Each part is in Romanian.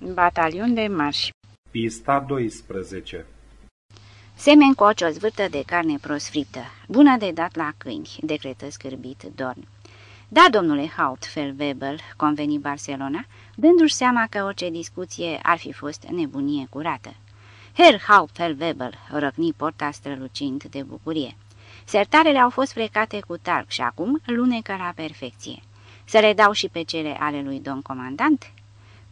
Batalion de marș Pista 12 Semen cu o ciozvârtă de carne prosfrită, bună de dat la câini, decretă scârbit Dorn. Da, domnule Hautfeld-Weber, conveni Barcelona, dându-și seama că orice discuție ar fi fost nebunie curată. Herr Hauptfeldwebel răcni porta strălucind de bucurie. Sertarele au fost frecate cu talc și acum lunecă la perfecție. Să le dau și pe cele ale lui domn comandant?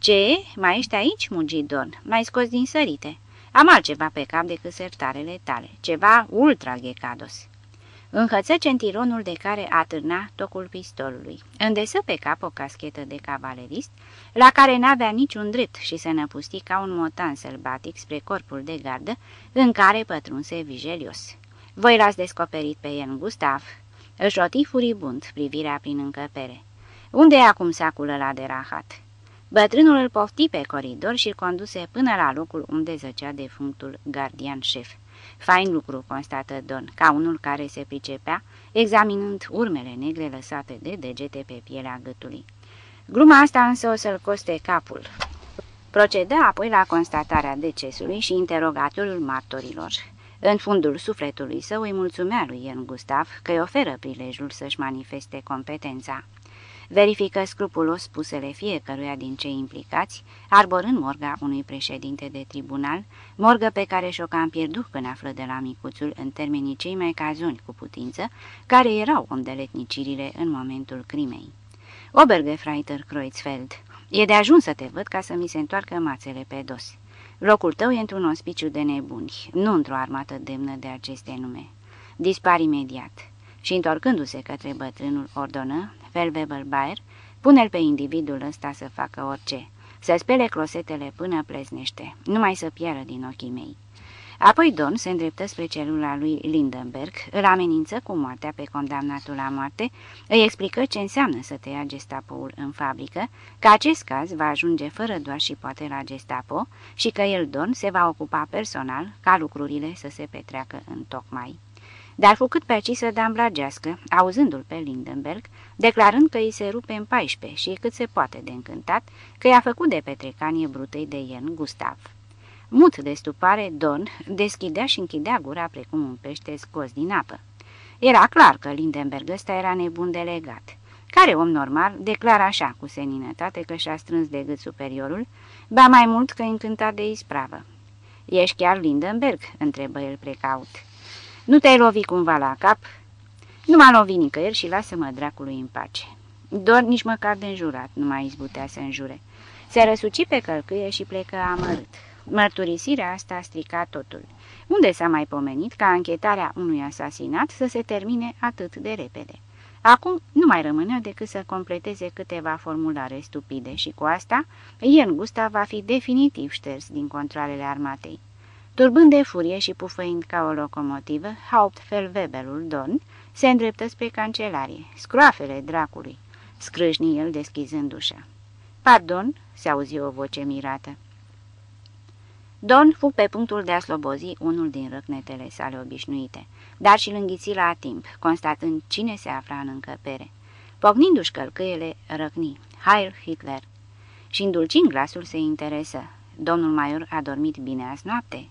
Ce? Mai ești aici, mugi Don? Mai scos din sărite. Am altceva pe cap decât sertarele tale, ceva ultra ghecados. Înhăță centironul de care atârna tocul pistolului. Îndesă pe cap o caschetă de cavalerist, la care n-avea niciun drept și se năpusti ca un motan sălbatic spre corpul de gardă, în care pătrunse vigelios. Voi l-ați descoperit pe el, Gustav?" Își roti furibund privirea prin încăpere. Unde e acum sacul ăla de rahat?" Bătrânul îl pofti pe coridor și îl conduse până la locul unde zăcea defunctul gardian șef. Fain lucru, constată Don, ca unul care se pricepea, examinând urmele negre lăsate de degete pe pielea gâtului. Gluma asta însă o să-l coste capul. Procedă apoi la constatarea decesului și interogatorul martorilor. În fundul sufletului său îi mulțumea lui Ian Gustav că îi oferă prilejul să-și manifeste competența verifică scrupulos spusele fiecăruia din cei implicați, arborând morga unui președinte de tribunal, morgă pe care și-o cam pierdut când află de la micuțul în termenii cei mai cazuni cu putință, care erau îndeletnicirile în momentul crimei. Obergefreiter Kreuzfeld, e de ajuns să te văd ca să mi se întoarcă mațele pe dos. Locul tău e într-un ospiciu de nebuni, nu într-o armată demnă de aceste nume. Dispar imediat și, întorcându-se către bătrânul, ordonă, Felbebel Baer, pune-l pe individul ăsta să facă orice, să spele closetele până pleznește, numai să piară din ochii mei. Apoi Don se îndreptă spre celula lui Lindenberg, îl amenință cu moartea pe condamnatul la moarte, îi explică ce înseamnă să te ia gestapoul în fabrică, că acest caz va ajunge fără doar și poate la gestapo și că el, Don, se va ocupa personal ca lucrurile să se petreacă în tocmai dar fu cât pe aci să damblagească, auzându-l pe Lindenberg, declarând că îi se rupe în 14 și cât se poate de încântat că i-a făcut de petrecanie brutei de Ien Gustav. Mut de stupare, Don deschidea și închidea gura precum un pește scos din apă. Era clar că Lindenberg ăsta era nebun delegat. Care om normal declară așa cu seninătate că și-a strâns de gât superiorul, ba mai mult că încântat de ispravă. Ești chiar Lindenberg?" întrebă el precaut. Nu te-ai lovit cumva la cap?" Nu m-a lovit nicăieri și lasă-mă dracului în pace." Doar nici măcar de înjurat nu mai izbutea să înjure. Se răsuci pe călcâie și plecă amărât. Mărturisirea asta a stricat totul. Unde s-a mai pomenit ca anchetarea unui asasinat să se termine atât de repede? Acum nu mai rămânea decât să completeze câteva formulare stupide și cu asta, Ian Gustav va fi definitiv șters din controlele armatei. Turbând de furie și pufăind ca o locomotivă, Hauptfeldwebelul Don se îndreptă spre cancelarie. Scroafele dracului! Scrâșni el deschizând ușa. Pardon!" se auzi o voce mirată. Don fu pe punctul de a slobozi unul din răcnetele sale obișnuite, dar și înghiți la timp, constatând cine se afla în încăpere. Pocnindu-și călcâiele, răcni, Heil Hitler! Și îndulcind glasul se interesă. Domnul Maior a dormit bine azi noapte?"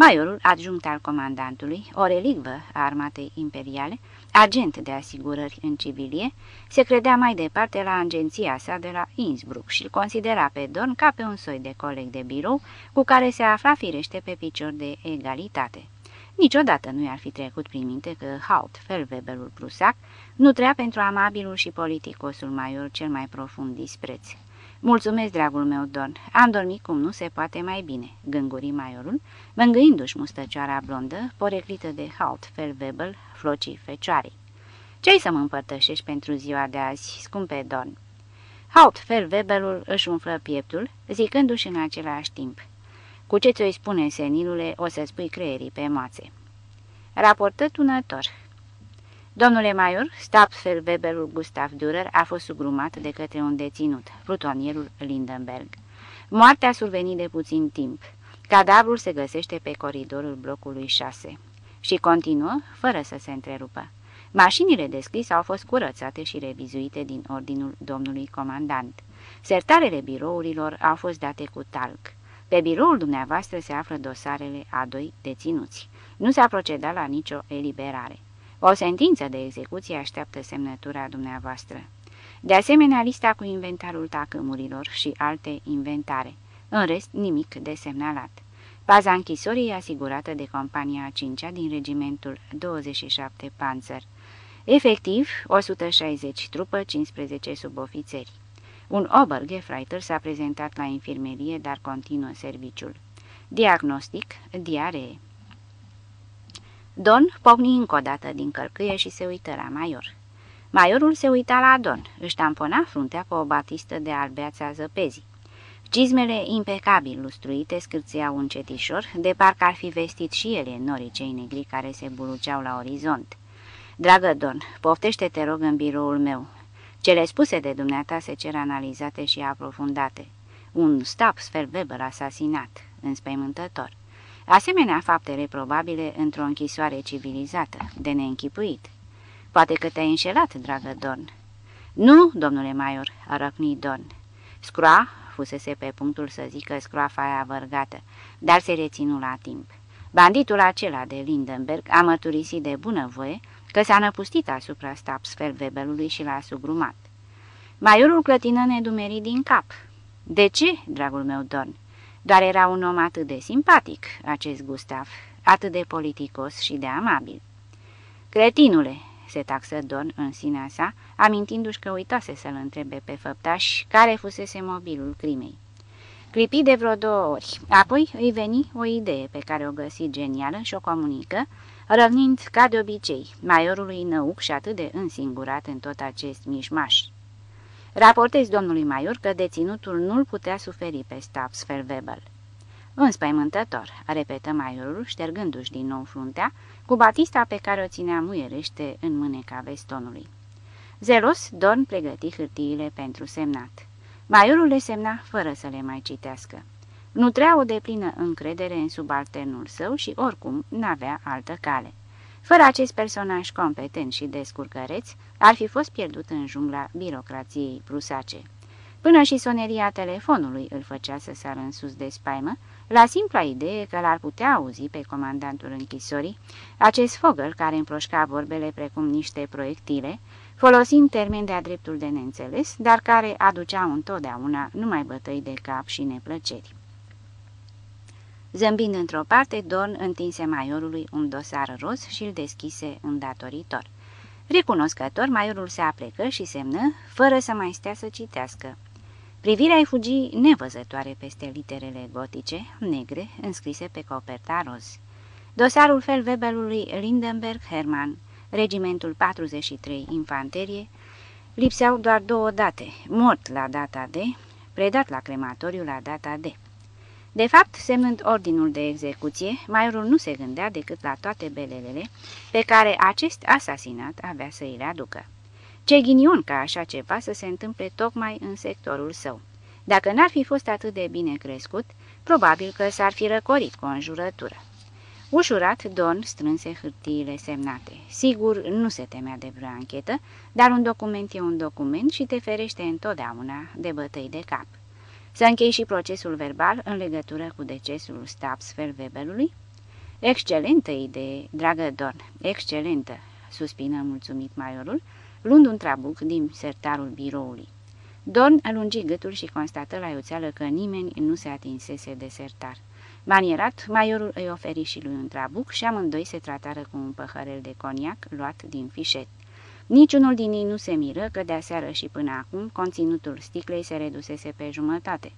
Maiorul adjunct al comandantului, o relicvă a armatei imperiale, agent de asigurări în civilie, se credea mai departe la agenția sa de la Innsbruck și îl considera pe Don ca pe un soi de coleg de birou cu care se afla firește pe picior de egalitate. Niciodată nu i-ar fi trecut prin minte că Haut, felvebelul prusac, nu trea pentru amabilul și politicosul maior cel mai profund dispreț. Mulțumesc, dragul meu, Don. Am dormit cum nu se poate mai bine," gânguri maiorul, mângâindu-și mustăcioara blondă, poreclită de halt felvebel, flocii fecioarei. Ce-ai să mă împărtășești pentru ziua de azi, scumpe Don?" Halt felvebelul își umflă pieptul, zicându-și în același timp. Cu ce ți-o spune, senilule, o să spui creierii pe moațe." Raportă tunător. Domnule Maior, Stapfelweberul Gustav Dürer a fost sugrumat de către un deținut, plutonierul Lindenberg. Moartea a survenit de puțin timp. Cadavrul se găsește pe coridorul blocului 6 și continuă fără să se întrerupă. Mașinile de scris au fost curățate și revizuite din ordinul domnului comandant. Sertarele birourilor au fost date cu talc. Pe biroul dumneavoastră se află dosarele a doi deținuți. Nu s-a procedat la nicio eliberare. O sentință de execuție așteaptă semnătura dumneavoastră. De asemenea, lista cu inventarul tacâmurilor și alte inventare. În rest, nimic de semnalat. Baza închisorii e asigurată de compania a 5 -a din regimentul 27 Panzer. Efectiv, 160 trupă, 15 subofițeri. Un Obergefreiter s-a prezentat la infirmerie, dar continuă serviciul. Diagnostic, diaree. Don pocni încă o dată din călcâie și se uită la Maior. Maiorul se uita la Don, își tampona fruntea cu o batistă de albeața zăpezii. Cizmele impecabil lustruite scârțeau încetișor, de parcă ar fi vestit și ele norii cei negri care se buluceau la orizont. Dragă Don, poftește te rog în biroul meu. Cele spuse de dumneata se cer analizate și aprofundate. Un Weber asasinat, înspăimântător. Asemenea fapte reprobabile într-o închisoare civilizată, de neînchipuit. Poate că te-ai înșelat, dragă Don. Nu, domnule Maior, a răcnit Don. Scroa fusese pe punctul să zică scroafa aia vărgată, dar se reținu la timp. Banditul acela de Lindenberg a mărturisit de bunăvoie că s-a năpustit asupra Stapsfeldwebelului și l-a sugrumat. Maiorul clătină nedumerit din cap. De ce, dragul meu Don? Doar era un om atât de simpatic, acest Gustav, atât de politicos și de amabil. Cretinule, se taxă Don în sinea sa, amintindu-și că uitase să-l întrebe pe făptaș care fusese mobilul crimei. Clipi de vreo două ori, apoi îi veni o idee pe care o găsi genială și o comunică, răvnind ca de obicei maiorului năuc și atât de însingurat în tot acest mișmaș. Raportez domnului Maior că deținutul nu-l putea suferi pe Weber. Înspăimântător, repetă Maiorul, ștergându-și din nou fruntea, cu batista pe care o ținea muierește în mâneca vestonului. Zelos, Don pregăti hârtiile pentru semnat. Maiorul le semna fără să le mai citească. Nutrea o deplină încredere în subalternul său și oricum n-avea altă cale. Fără acest personaj competent și descurcăreț, ar fi fost pierdut în jungla birocrației prusace. Până și soneria telefonului îl făcea să sară în sus de spaimă, la simpla idee că l-ar putea auzi pe comandantul închisorii, acest fogăl care împroșca vorbele precum niște proiectile, folosind termeni de-a dreptul de neînțeles, dar care aduceau întotdeauna numai bătăi de cap și neplăceri. Zâmbind într-o parte, Don întinse maiorului un dosar roz și îl deschise îndatoritor. Recunoscător, maiorul se aplecă și semnă, fără să mai stea să citească. Privirea-i fugi nevăzătoare peste literele gotice, negre, înscrise pe coperta roz. Dosarul felvebelului Lindenberg Hermann, regimentul 43 infanterie, lipseau doar două date, mort la data de, predat la crematoriu la data de. De fapt, semnând ordinul de execuție, maiorul nu se gândea decât la toate belelele pe care acest asasinat avea să îi le aducă. Ce ghinion ca așa ceva să se întâmple tocmai în sectorul său. Dacă n-ar fi fost atât de bine crescut, probabil că s-ar fi răcorit cu o înjurătură. Ușurat, Don strânse hârtiile semnate. Sigur, nu se temea de vreo anchetă, dar un document e un document și te ferește întotdeauna de bătăi de cap. Să închei și procesul verbal în legătură cu decesul Stabsfeld-Webelului? Excelentă idee, dragă Don, excelentă, suspină mulțumit maiorul, luând un trabuc din sertarul biroului. Don alungi gâtul și constată la iuțeală că nimeni nu se atinsese de sertar. Manierat, maiorul îi oferi și lui un trabuc și amândoi se tratară cu un păhărel de coniac luat din fișet. Niciunul din ei nu se miră că de-aseară și până acum conținutul sticlei se redusese pe jumătate.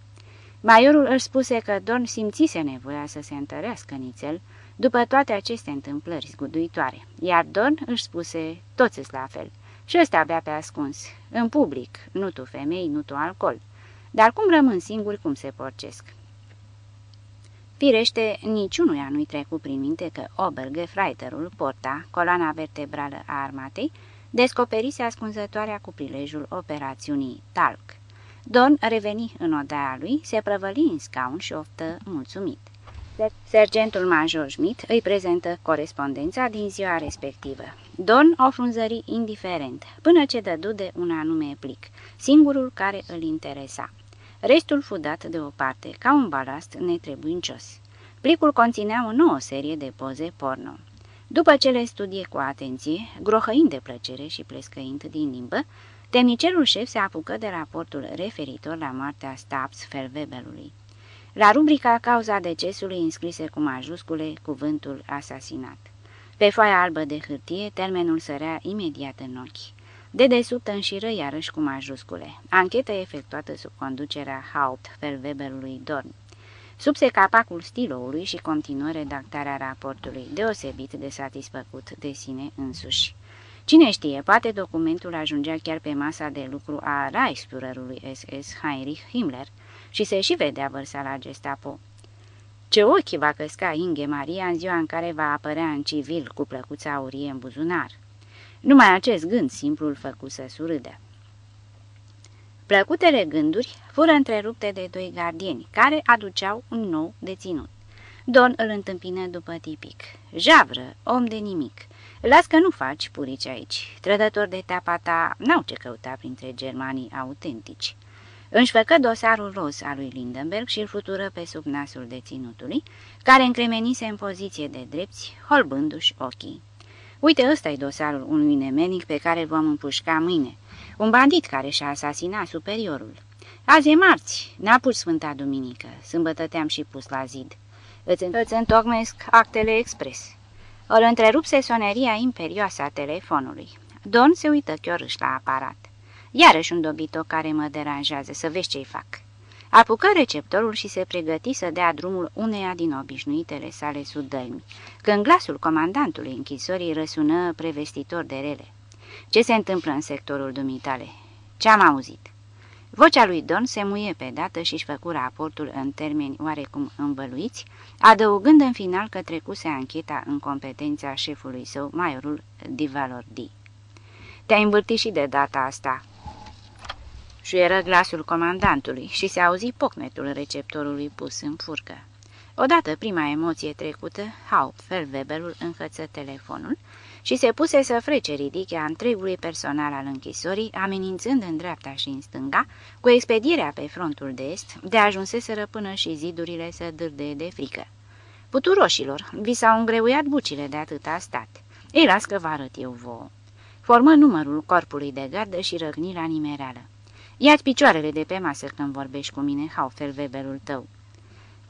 Maiorul își spuse că Don simțise nevoia să se întărească nițel după toate aceste întâmplări zguduitoare, iar Don își spuse toți la fel. Și ăsta abia pe ascuns, în public, nu tu femei, nu tu alcool. Dar cum rămân singuri, cum se porcesc? Firește, niciunuia nu-i trecu prin minte că Obergefreiterul, porta, coloana vertebrală a armatei, descoperise ascunzătoarea cu prilejul operațiunii Talc. Don reveni în odaia lui, se prăvăli în scaun și oftă mulțumit. Sergentul major Schmidt îi prezentă corespondența din ziua respectivă. Don o frunzări indiferent, până ce dădu de un anume plic, singurul care îl interesa. Restul fu dat deoparte, ca un balast netrebuincios. Plicul conținea o nouă serie de poze porno. După ce le studie cu atenție, grohăind de plăcere și plescăind din limbă, temnicerul șef se apucă de raportul referitor la moartea Stabs Felvebelului. La rubrica cauza decesului înscrise cu majuscule cuvântul asasinat. Pe foaia albă de hârtie, termenul sărea imediat în ochi. De desubt înșiră iarăși cu majuscule. Anchetă efectuată sub conducerea Haupt Felweberului Dorn. Subse capacul stiloului și continuă redactarea raportului, deosebit de satisfăcut de sine însuși. Cine știe, poate documentul ajungea chiar pe masa de lucru a Reichsführerului SS Heinrich Himmler și se și vedea vărsa la gestapo. Ce ochi va căsca Inge Maria în ziua în care va apărea în civil cu plăcuța aurie în buzunar. Numai acest gând simplu îl făcu să surâdă. Plăcutele gânduri fură întrerupte de doi gardieni, care aduceau un nou deținut. Don îl întâmpină după tipic. Javră, om de nimic. Las că nu faci purici aici. Trădători de teapa ta n-au ce căuta printre germanii autentici. Își făcă dosarul roz al lui Lindenberg și îl futură pe sub nasul deținutului, care încremenise în poziție de drepți, holbându-și ochii. Uite, ăsta e dosarul unui nemenic pe care îl vom împușca mâine. Un bandit care și-a asasinat superiorul. Azi e marți, n-a pus Sfânta Duminică, sâmbătă te-am și pus la zid. Îți, îți întocmesc actele expres. Îl întrerupse soneria imperioasă a telefonului. Don se uită chiorâș la aparat. Iarăși un dobito care mă deranjează, să vezi ce-i fac. Apucă receptorul și se pregăti să dea drumul uneia din obișnuitele sale sudălmi, când glasul comandantului închisorii răsună prevestitor de rele. Ce se întâmplă în sectorul dumitale? Ce-am auzit?" Vocea lui Don se muie pe dată și-și făcu raportul în termeni oarecum învăluiți, adăugând în final că trecuse ancheta în competența șefului său, majorul Divalordi. Te-ai învârtit și de data asta," era glasul comandantului și se auzi pocnetul receptorului pus în furcă. Odată prima emoție trecută, Hauptfeldwebelul înhăță telefonul și se puse să frece ridichea întregului personal al închisorii, amenințând în dreapta și în stânga, cu expedierea pe frontul de est, de ajunseseră până și zidurile să dârde de frică. Puturoșilor, vi s-au îngreuiat bucile de atâta stat. Ei las că vă arăt eu vouă. Formă numărul corpului de gardă și răgni la nimereală. Ia-ți picioarele de pe masă când vorbești cu mine, Haufelweberul tău.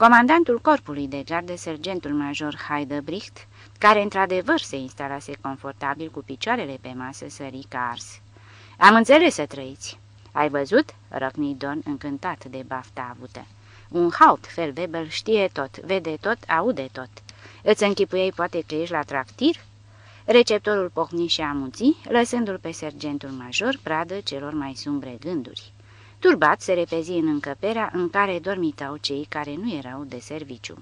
Comandantul corpului de gardă, sergentul major Heidebricht, care într-adevăr se instalase confortabil cu picioarele pe masă, sări ca ars. Am înțeles să trăiți. Ai văzut?" răcni Don, încântat de bafta avută. Un haut Felweber știe tot, vede tot, aude tot. Îți închipuiei poate că ești la tractir?" Receptorul pohni și amuți, lăsându-l pe sergentul major pradă celor mai sumbre gânduri. Turbat se repezi în încăperea în care dormitau cei care nu erau de serviciu.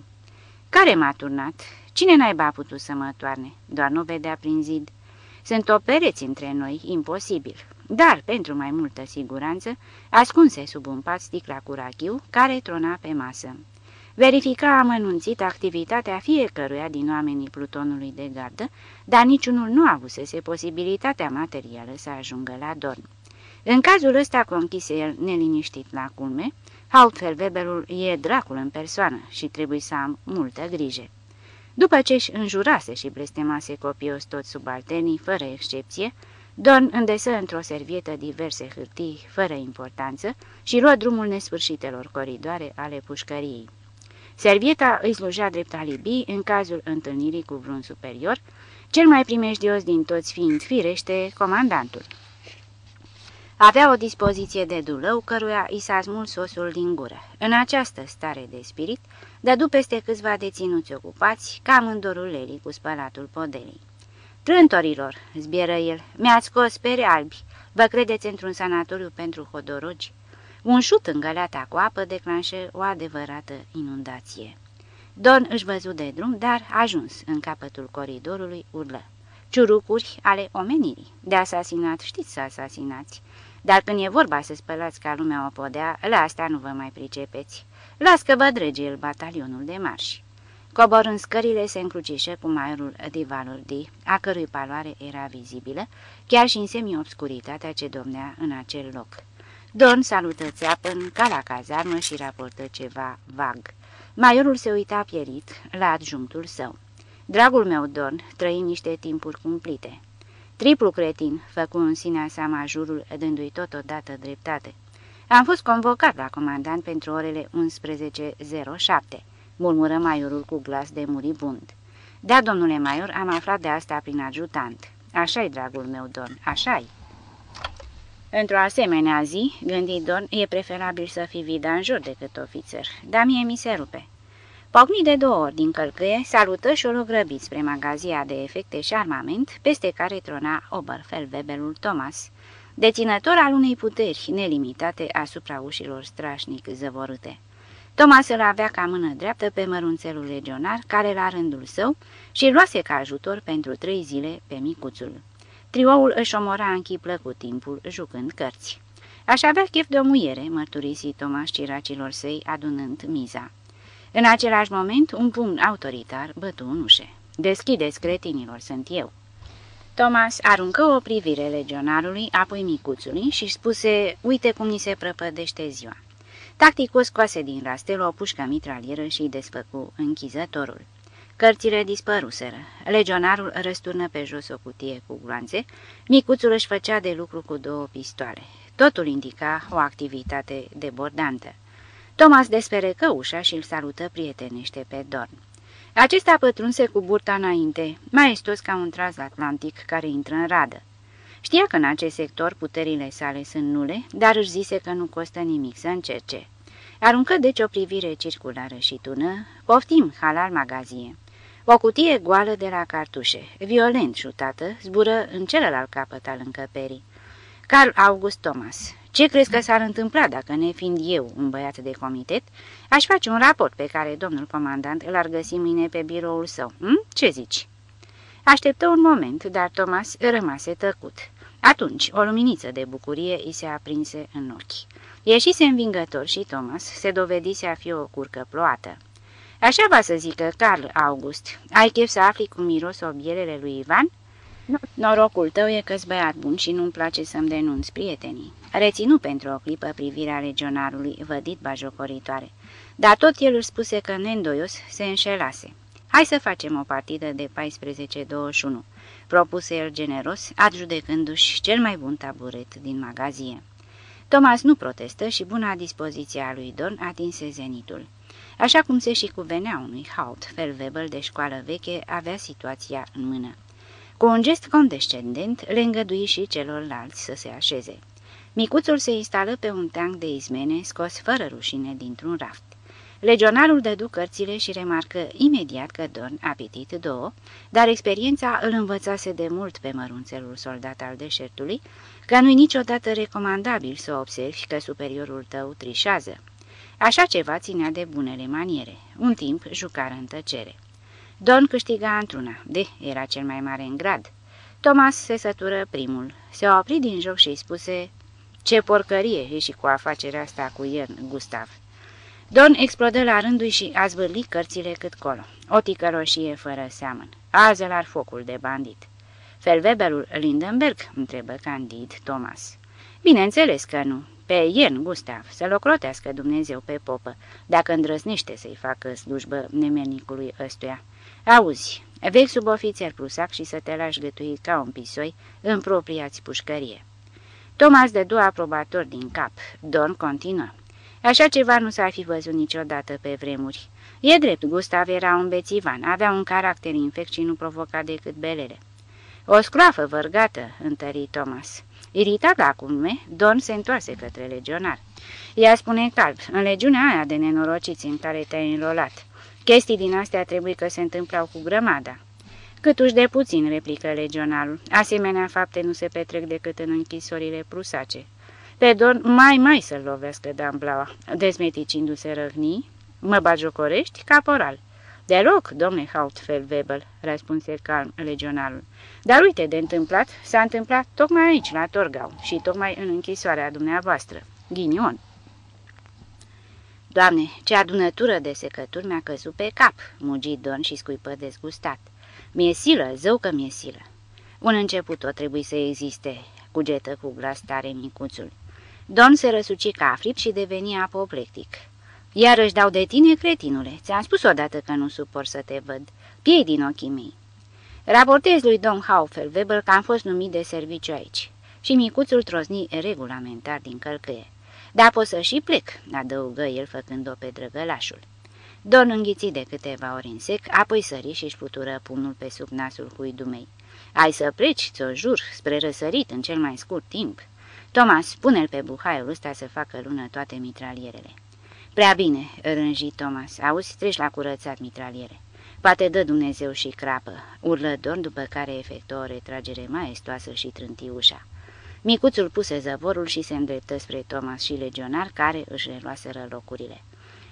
Care m-a turnat? Cine naiba a putut să mă toarne? Doar nu vedea prin zid. Sunt o pereți între noi, imposibil. Dar, pentru mai multă siguranță, ascunse sub un pat sticla cu rachiu care trona pe masă. Verifica amănunțit activitatea fiecăruia din oamenii plutonului de gardă, dar niciunul nu avusese posibilitatea materială să ajungă la dorm. În cazul ăsta conchise el neliniștit la culme, Hauptfeldwebelul e dracul în persoană și trebuie să am multă grijă. După ce își înjurase și blestemase copios toți subalternii, fără excepție, Don îndesă într-o servietă diverse hârtii, fără importanță, și luă drumul nesfârșitelor coridoare ale pușcăriei. Servieta îi slujea drept alibi în cazul întâlnirii cu vreun superior, cel mai primejdios din toți fiind firește comandantul. Avea o dispoziție de dulău, căruia i s-a smuls sosul din gură. În această stare de spirit, dădu peste câțiva deținuți ocupați, cam în dorul Leli cu spălatul podelei. Trântorilor, zbieră el, mi-ați scos pere albi. Vă credeți într-un sanatoriu pentru hodorogi? Un șut în găleata cu apă declanșă o adevărată inundație. Don își văzu de drum, dar ajuns în capătul coridorului urlă. Ciurucuri ale omenirii. De asasinat știți să asasinați. Dar când e vorba să spălați ca lumea o podea, la asta nu vă mai pricepeți. Las că vă drege el batalionul de marși. Coborând scările, se încrucișă cu maiorul de Valordi, a cărui paloare era vizibilă, chiar și în semi-obscuritatea ce domnea în acel loc. Don salută țeapăn ca la cazarmă și raportă ceva vag. Maiorul se uita pierit la adjunctul său. Dragul meu, Don, trăim niște timpuri cumplite. Triplu cretin, făcu în sinea sa majurul, dându-i totodată dreptate. Am fost convocat la comandant pentru orele 11.07, murmură maiorul cu glas de muribund. Da, domnule maior, am aflat de asta prin ajutant. Așa-i, dragul meu, Don, așa-i. Într-o asemenea zi, gândi Don, e preferabil să fii vidanjur decât ofițer, dar mie mi se rupe. Pocni de două ori din călcâie, salută și o grăbit spre magazia de efecte și armament, peste care trona Oberfeldwebelul Thomas, deținător al unei puteri nelimitate asupra ușilor strașnic zăvorâte. Thomas îl avea ca mână dreaptă pe mărunțelul legionar, care la rândul său și luase ca ajutor pentru trei zile pe micuțul. Trioul își omora în chip plăcut timpul, jucând cărți. Aș avea chef de o muiere, mărturisi Tomaș ciracilor săi, adunând miza. În același moment, un pumn autoritar bătu în ușe. Deschideți, cretinilor, sunt eu. Thomas aruncă o privire legionarului, apoi micuțului și spuse, uite cum ni se prăpădește ziua. Tacticul scoase din rastel o pușcă mitralieră și îi desfăcu închizătorul. Cărțile dispăruseră. Legionarul răsturnă pe jos o cutie cu gloanțe. Micuțul își făcea de lucru cu două pistoale. Totul indica o activitate debordantă. Thomas desperecă ușa și îl salută prietenește pe Dorn. Acesta pătrunse cu burta înainte, maestos ca un transatlantic care intră în radă. Știa că în acest sector puterile sale sunt nule, dar își zise că nu costă nimic să încerce. Aruncă deci o privire circulară și tună, poftim, halal magazie. O cutie goală de la cartușe, violent șutată, zbură în celălalt capăt al încăperii. Carl August Thomas. Ce crezi că s-ar întâmpla dacă, ne fiind eu un băiat de comitet, aș face un raport pe care domnul comandant îl ar găsi mâine pe biroul său? Hm? Ce zici? Așteptă un moment, dar Thomas rămase tăcut. Atunci, o luminiță de bucurie îi se aprinse în ochi. Ieșise învingător și Thomas se dovedise a fi o curcă ploată. Așa va să zică Carl August. Ai chef să afli cum miros obielele lui Ivan? Norocul tău e că-s băiat bun și nu-mi place să-mi denunți prietenii. Reținu pentru o clipă privirea legionarului vădit bajocoritoare, dar tot el își spuse că neîndoios se înșelase. Hai să facem o partidă de 14-21, propuse el generos, adjudecându-și cel mai bun taburet din magazie. Thomas nu protestă și buna dispoziție a lui Don atinse zenitul. Așa cum se și cuvenea unui haut felvebel de școală veche, avea situația în mână. Cu un gest condescendent, le îngădui și celorlalți să se așeze. Micuțul se instală pe un teanc de izmene, scos fără rușine dintr-un raft. Legionarul dădu cărțile și remarcă imediat că Dorn a pitit două, dar experiența îl învățase de mult pe mărunțelul soldat al deșertului, că nu-i niciodată recomandabil să observi că superiorul tău trișează. Așa ceva ținea de bunele maniere. Un timp jucară în tăcere. Don câștiga într-una, de era cel mai mare în grad. Thomas se sătură primul, se opri din joc și îi spuse, Ce porcărie e și cu afacerea asta cu Iern, Gustav." Don explodă la rândul și a zvârlit cărțile cât colo. O ticăroșie fără seamăn. Azel focul de bandit. Felvebelul Lindenberg? întrebă candid Thomas. Bineînțeles că nu. Pe Iern, Gustav, să-l ocrotească Dumnezeu pe popă, dacă îndrăznește să-i facă slujbă nemernicului ăstuia. Auzi, vechi subofițer prusac și să te lași gătuit ca un pisoi în propria-ți pușcărie. Thomas de două aprobator din cap. Don continuă. Așa ceva nu s-ar fi văzut niciodată pe vremuri. E drept, Gustav era un bețivan, avea un caracter infect și nu provoca decât belele. O scroafă vărgată, întări Thomas. Iritat la culme, Don se întoarse către legionar. Ea spune calb, în legiunea aia de nenorociți în care te-ai înrolat. Chestii din astea trebuie că se întâmplau cu grămada. Câtuși de puțin, replică legionarul. Asemenea fapte nu se petrec decât în închisorile prusace. Pe Don mai mai să-l lovească Damblaua, dezmeticindu-se răvnii. Mă bagiocorești, caporal. Deloc, domne Hautfeldwebel, răspunse calm legionarul. Dar uite de întâmplat, s-a întâmplat tocmai aici, la Torgau, și tocmai în închisoarea dumneavoastră. Ghinion. Doamne, ce adunătură de secături mi-a căzut pe cap!" mugi Don și scuipă dezgustat. Mi-e silă, zău că mi-e silă." Un început o trebuie să existe," cugetă cu glas tare micuțul. Don se răsuci ca fript și deveni apoplectic. Iarăși dau de tine, cretinule. Ți-am spus odată că nu suport să te văd. Piei din ochii mei. Raportez lui Don Haufel Weber că am fost numit de serviciu aici. Și micuțul trozni regulamentar din călcâie. Da, pot să și plec, adăugă el făcând-o pe drăgălașul. Don înghiți de câteva ori în sec, apoi sări și-și putură pumnul pe sub nasul huidumei. Ai să pleci, ți-o jur, spre răsărit în cel mai scurt timp. Thomas, spune-l pe buhaiul ăsta să facă lună toate mitralierele. Prea bine, rânji Thomas, auzi, treci la curățat mitraliere. Poate dă Dumnezeu și crapă, urlă Don, după care efectuă o retragere maestoasă și trânti ușa. Micuțul puse zăvorul și se îndreptă spre Thomas și legionar care își reluaseră locurile.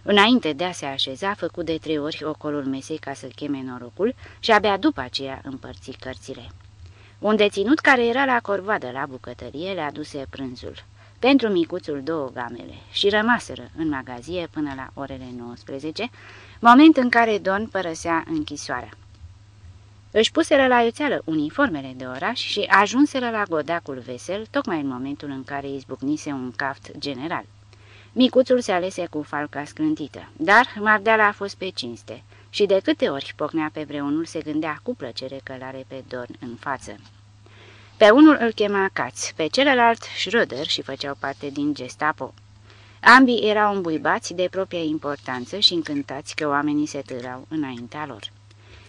Înainte de a se așeza, făcu de trei ori ocolul mesei ca să cheme norocul și abia după aceea împărți cărțile. Un deținut care era la corvoadă la bucătărie le aduse prânzul. Pentru micuțul două gamele și rămaseră în magazie până la orele 19, moment în care Don părăsea închisoarea. Își puseră la iuțeală uniformele de oraș și ajunseră la godacul vesel, tocmai în momentul în care izbucnise un caft general. Micuțul se alese cu falca scrântită, dar mardeala a fost pe cinste și de câte ori pocnea pe vreunul se gândea cu plăcere că l-are pe Dorn în față. Pe unul îl chema Caț, pe celălalt Schröder și făceau parte din Gestapo. Ambii erau îmbuibați de propria importanță și încântați că oamenii se târau înaintea lor.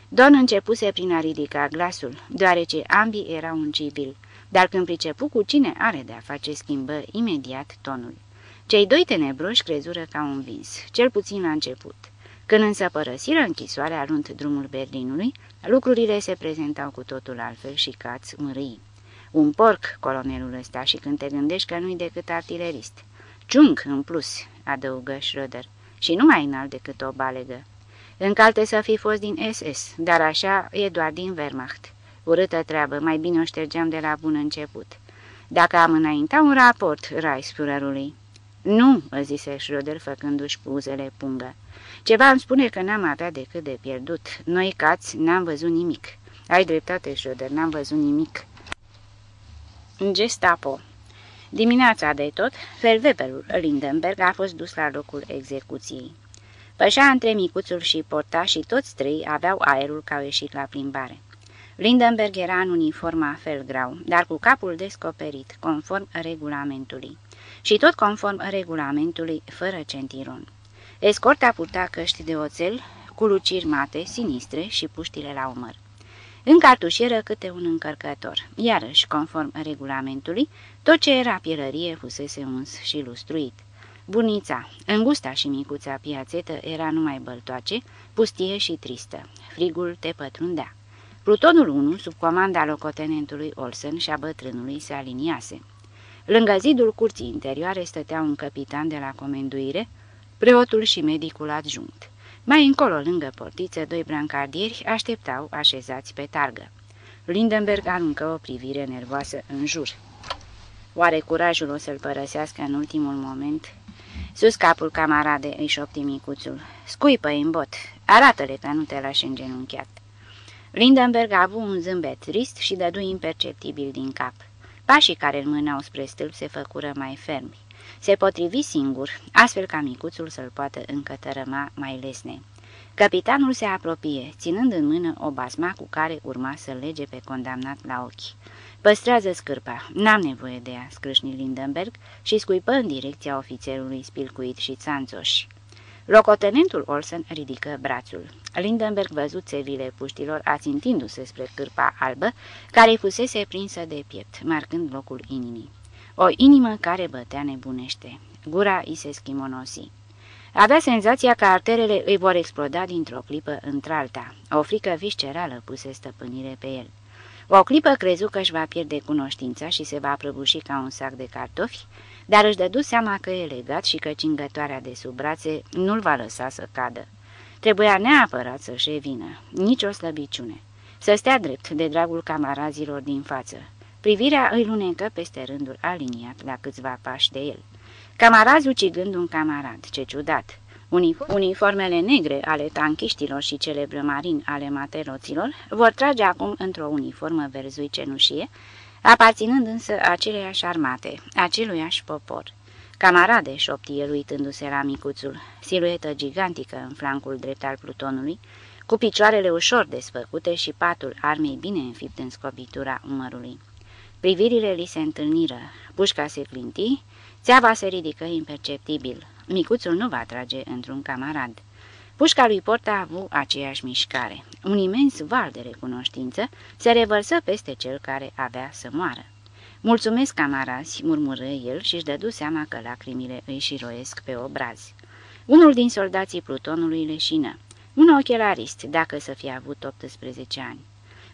Don începuse prin a ridica glasul, deoarece ambii erau un cibil, dar când pricepu cu cine are de a face schimbă imediat tonul. Cei doi tenebroși crezură că au învins, cel puțin la început. Când însă părăsiră închisoarea luând drumul Berlinului, lucrurile se prezentau cu totul altfel și cați mârâi. Un porc, colonelul ăsta, și când te gândești că nu-i decât artilerist. Ciung, în plus, adăugă Schröder, și nu mai înalt decât o balegă. Încalte să fi fost din SS, dar așa e doar din Wehrmacht. Urâtă treabă, mai bine o ștergeam de la bun început. Dacă am înaintat un raport, Reichsführerului. Nu, zise Schröder făcându-și puzele pungă. Ceva îmi spune că n-am avea decât de pierdut. Noi, cați, n-am văzut nimic. Ai dreptate, Schröder, n-am văzut nimic. Gestapo Dimineața de tot, felveperul Lindenberg a fost dus la locul execuției. Pășea între micuțul și porta și toți trei aveau aerul ca au ieșit la plimbare. Lindenberg era în uniforma felgrau, dar cu capul descoperit, conform regulamentului. Și tot conform regulamentului, fără centiron. Escorta purta căști de oțel, cu luciri mate, sinistre și puștile la umăr. În cartușieră câte un încărcător, iarăși, conform regulamentului, tot ce era pierărie fusese uns și lustruit. Bunița, îngusta și micuța piațetă era numai băltoace, pustie și tristă. Frigul te pătrundea. Plutonul 1, sub comanda locotenentului Olsen și a bătrânului, se aliniase. Lângă zidul curții interioare stătea un capitan de la comenduire, preotul și medicul adjunct. Mai încolo, lângă portiță, doi brancardieri așteptau așezați pe targă. Lindenberg aruncă o privire nervoasă în jur. Oare curajul o să-l părăsească în ultimul moment? Sus capul camarade, îi șopti micuțul. Scuipă în bot, arată-le că nu te lași îngenunchiat. Lindenberg a avut un zâmbet trist și dădu imperceptibil din cap. Pașii care îl mânau spre stâlp se făcură mai fermi. Se potrivi singur, astfel ca micuțul să-l poată încă tărăma mai lesne. Capitanul se apropie, ținând în mână o basma cu care urma să lege pe condamnat la ochi. Păstrează scârpa, n-am nevoie de ea, scrâșni Lindenberg și scuipă în direcția ofițerului spilcuit și țanțoș. Locotenentul Olsen ridică brațul. Lindenberg văzut țevile puștilor ațintindu-se spre cârpa albă, care fusese prinsă de piept, marcând locul inimii. O inimă care bătea nebunește. Gura îi se schimonosi. Avea senzația că arterele îi vor exploda dintr-o clipă într-alta. O frică viscerală puse stăpânire pe el. O clipă crezu că își va pierde cunoștința și se va prăbuși ca un sac de cartofi, dar își dădu seama că e legat și că cingătoarea de sub brațe nu-l va lăsa să cadă. Trebuia neapărat să-și revină, nici o slăbiciune. Să stea drept de dragul camarazilor din față. Privirea îi lunecă peste rândul aliniat la câțiva pași de el. Camarazul ucigând un camarad, ce ciudat! Uniformele negre ale tanchiștilor și celebră marin ale materoților vor trage acum într-o uniformă verzui cenușie, aparținând însă aceleiași armate, aceluiași popor. Camarade, șoptie uitându-se la micuțul, siluetă gigantică în flancul drept al plutonului, cu picioarele ușor desfăcute și patul armei bine înfipt în scobitura umărului. Privirile li se întâlniră, pușca se clinti, țeava se ridică imperceptibil. Micuțul nu va trage într-un camarad. Pușca lui Porta a avut aceeași mișcare. Un imens val de recunoștință se revărsă peste cel care avea să moară. Mulțumesc, camarazi, murmură el și-și dădu seama că lacrimile îi șiroiesc pe obraz. Unul din soldații plutonului leșină. Un ochelarist, dacă să fie avut 18 ani.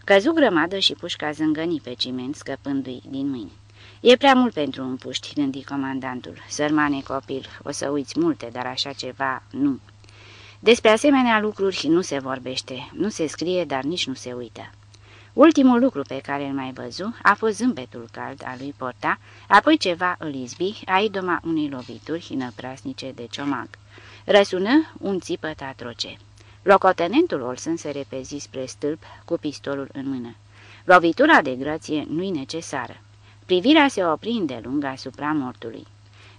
Căzu grămadă și pușca zângăni pe ciment, scăpându-i din mâini. E prea mult pentru un puști, gândi comandantul. Sărmane copil, o să uiți multe, dar așa ceva nu. Despre asemenea lucruri nu se vorbește, nu se scrie, dar nici nu se uită. Ultimul lucru pe care îl mai văzu a fost zâmbetul cald al lui Porta, apoi ceva îl izbi, a idoma unei lovituri hinăprasnice de ciomag. Răsună un țipăt atroce. Locotenentul Olsen se repezi spre stâlp cu pistolul în mână. Lovitura de grație nu-i necesară. Privirea se opri lungă asupra mortului.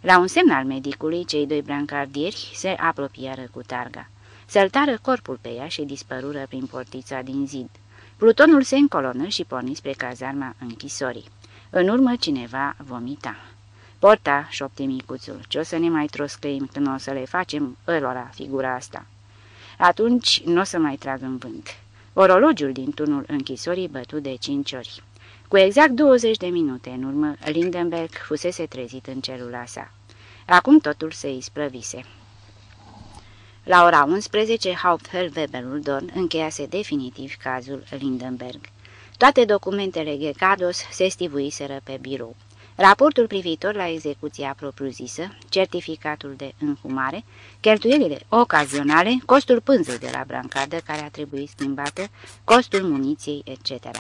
La un semn al medicului, cei doi brancardieri se apropiară cu targa. Săltară corpul pe ea și dispărură prin portița din zid. Plutonul se încolonă și porni spre cazarma închisorii. În urmă cineva vomita. Porta, șopte micuțul, ce o să ne mai troscăim când o să le facem ălora figura asta? Atunci nu o să mai trag în vânt. Orologiul din turnul închisorii bătu de cinci ori. Cu exact 20 de minute în urmă, Lindenberg fusese trezit în celula sa. Acum totul se isprăvise. La ora 11, Hauptfeldwebelul Dorn încheiase definitiv cazul Lindenberg. Toate documentele Gecados se stivuiseră pe birou. Raportul privitor la execuția propriu-zisă, certificatul de înhumare, cheltuielile ocazionale, costul pânzei de la brancardă care a trebuit schimbată, costul muniției, etc.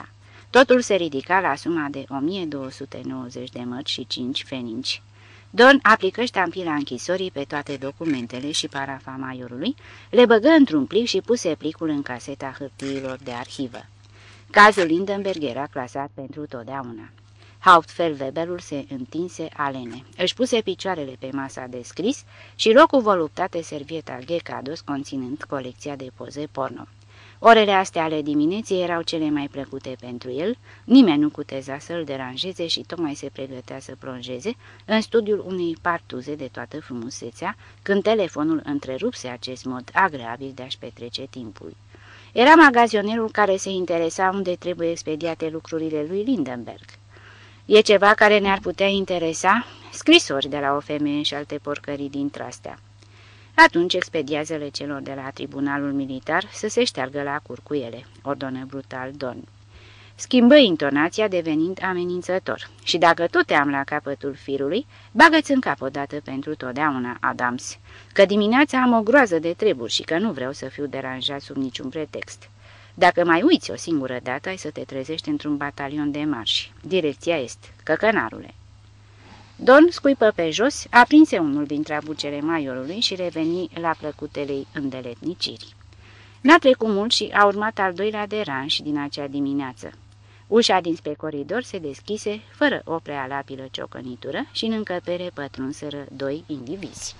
Totul se ridica la suma de 1290 de mărci și 5 feninci. Don aplică ștampila închisorii pe toate documentele și parafa maiorului, le băgă într-un plic și puse plicul în caseta hârtiilor de arhivă. Cazul Lindenberg era clasat pentru totdeauna. Hauptfeldwebelul se întinse alene. Își puse picioarele pe masa de scris și locul voluptate servieta Gecados conținând colecția de poze porno. Orele astea ale dimineții erau cele mai plăcute pentru el, nimeni nu cuteza să-l deranjeze și tocmai se pregătea să plonjeze în studiul unei partuze de toată frumusețea, când telefonul întrerupse acest mod agreabil de a-și petrece timpul. Era magazionerul care se interesa unde trebuie expediate lucrurile lui Lindenberg. E ceva care ne-ar putea interesa? Scrisori de la o femeie și șalte porcării dintre astea. Atunci expediază-le celor de la tribunalul militar să se șteargă la curcuiele, ordonă brutal Don. Schimbă intonația devenind amenințător și dacă tot te am la capătul firului, bagă-ți în cap odată pentru totdeauna, Adams, că dimineața am o groază de treburi și că nu vreau să fiu deranjat sub niciun pretext. Dacă mai uiți o singură dată, ai să te trezești într-un batalion de marși. Direcția este, căcănarule. Don scuipă pe jos, aprinse unul dintre abucele maiorului și reveni la plăcutele îndeletniciri. N-a trecut mult și a urmat al doilea deranj din acea dimineață. Ușa dinspre coridor se deschise, fără o prealabilă ciocănitură, și în încăpere pătrunseră doi indivizi.